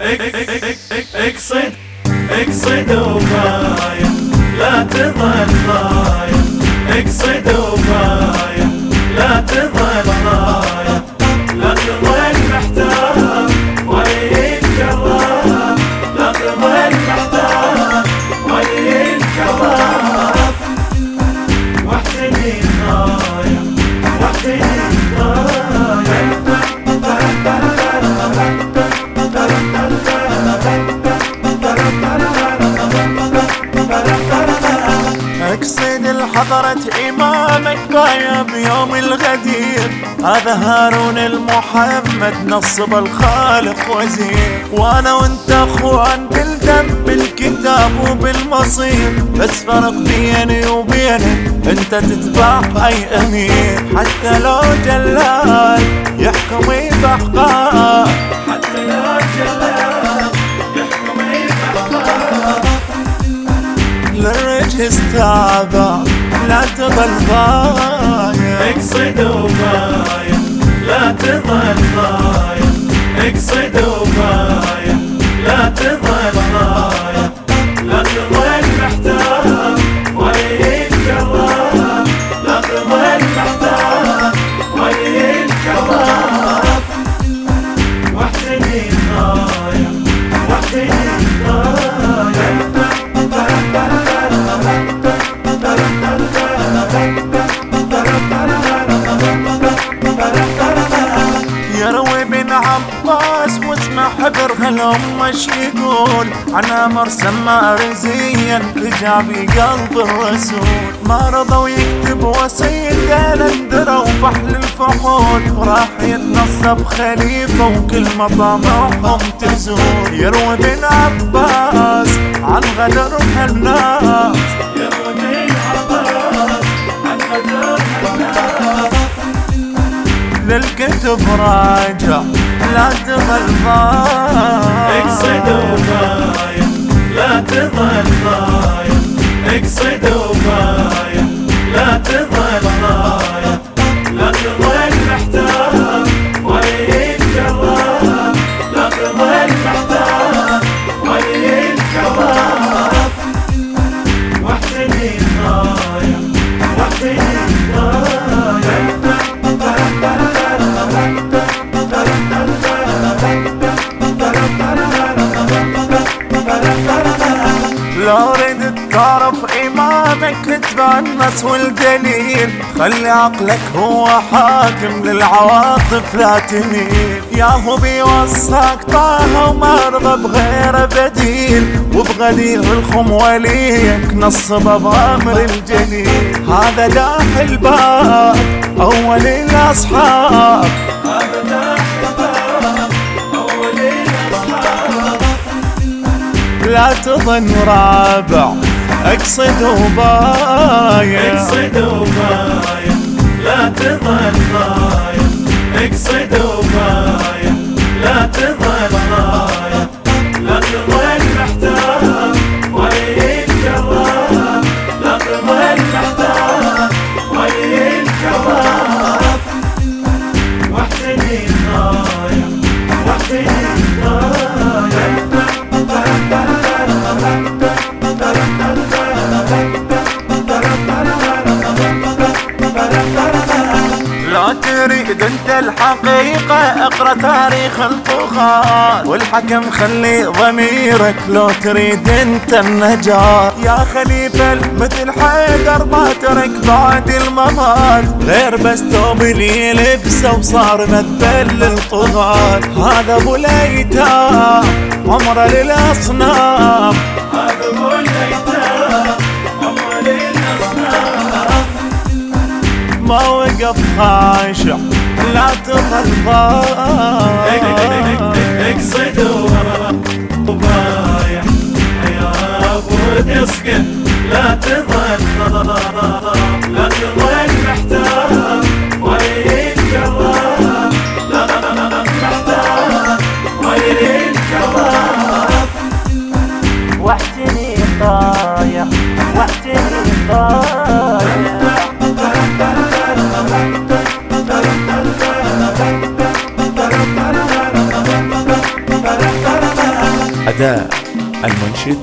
اقصد اقصد وبايع لا تظل ضايع اقصد وبايع اقصد الحضرة إمامك بايا بيوم الغدير. هذا هارون المحمد نصب الخالق وزير. وأنا وأنت أخوان بالدم بالكتاب وبالمصير. بس فرق بيني وبينك أنت تتبع أي أمير. حتى لو جلال يحكم باحقاق حتى لو جلال يحكم بأحقاق للرجس تابع لا تظل ضايع اقصد وبايع لا تظل ضايع اقصد وبايع لا تظل ضايع لا تظل محتار وين كرار لا تظل محتار حبر هالأم إيش يقول عن أمر سمى رزيا حجابي قلب الرسول ما رضوا يكتب وسيد الاندرة وفحل الفحول. وراح يتنصب خليفة وكل مطامعهم تزول. يروي بن عباس عن غدر هالناس يروي العباس عن غدر الناس للكتب راجع. لا تظل اقصد ضايع لو ردت تعرف إمامك تتبنس والدليل خلي عقلك هو حاكم للعواطف لا تميل. يا هو بيوصاك طه وما رضى بغير بديل. وبغدير الخم وليك نصب بأمر الجليل هذا داح الباب أول الأصحاب. لا تظن رابع. اقصد وبايع اقصد وبايع لا تظل ضايع اقصد وبايع لا تظل ضايع تريد أنت الحقيقة اقرأ تاريخ الطغاة والحكم خلي ضميرك لو تريد أنت النجاة يا خليفة مثل حيدر ما ترك بعد الممات غير بس ثوب اللي يلبسه وصار مثل للطغاة هذا ابو الأيتام عمره للأصنام. هذا ابو الأيتام. ما وقف خاشع لا ضايع اقصد وبايع يا ابو اسكن لا تظل لا تظل محتار أداء المنشد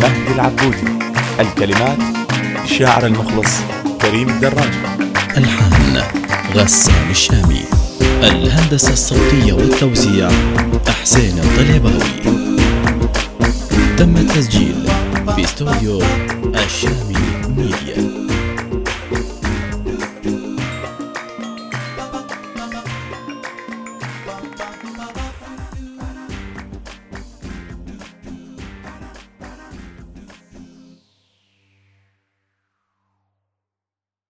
مهدي العبودي الكلمات الشاعر المخلص كريم الدراج. ألحان غسان الشامي الهندسة الصوتية والتوزيع حسين الطليباوي. تم التسجيل في استوديو الشامي ميديا.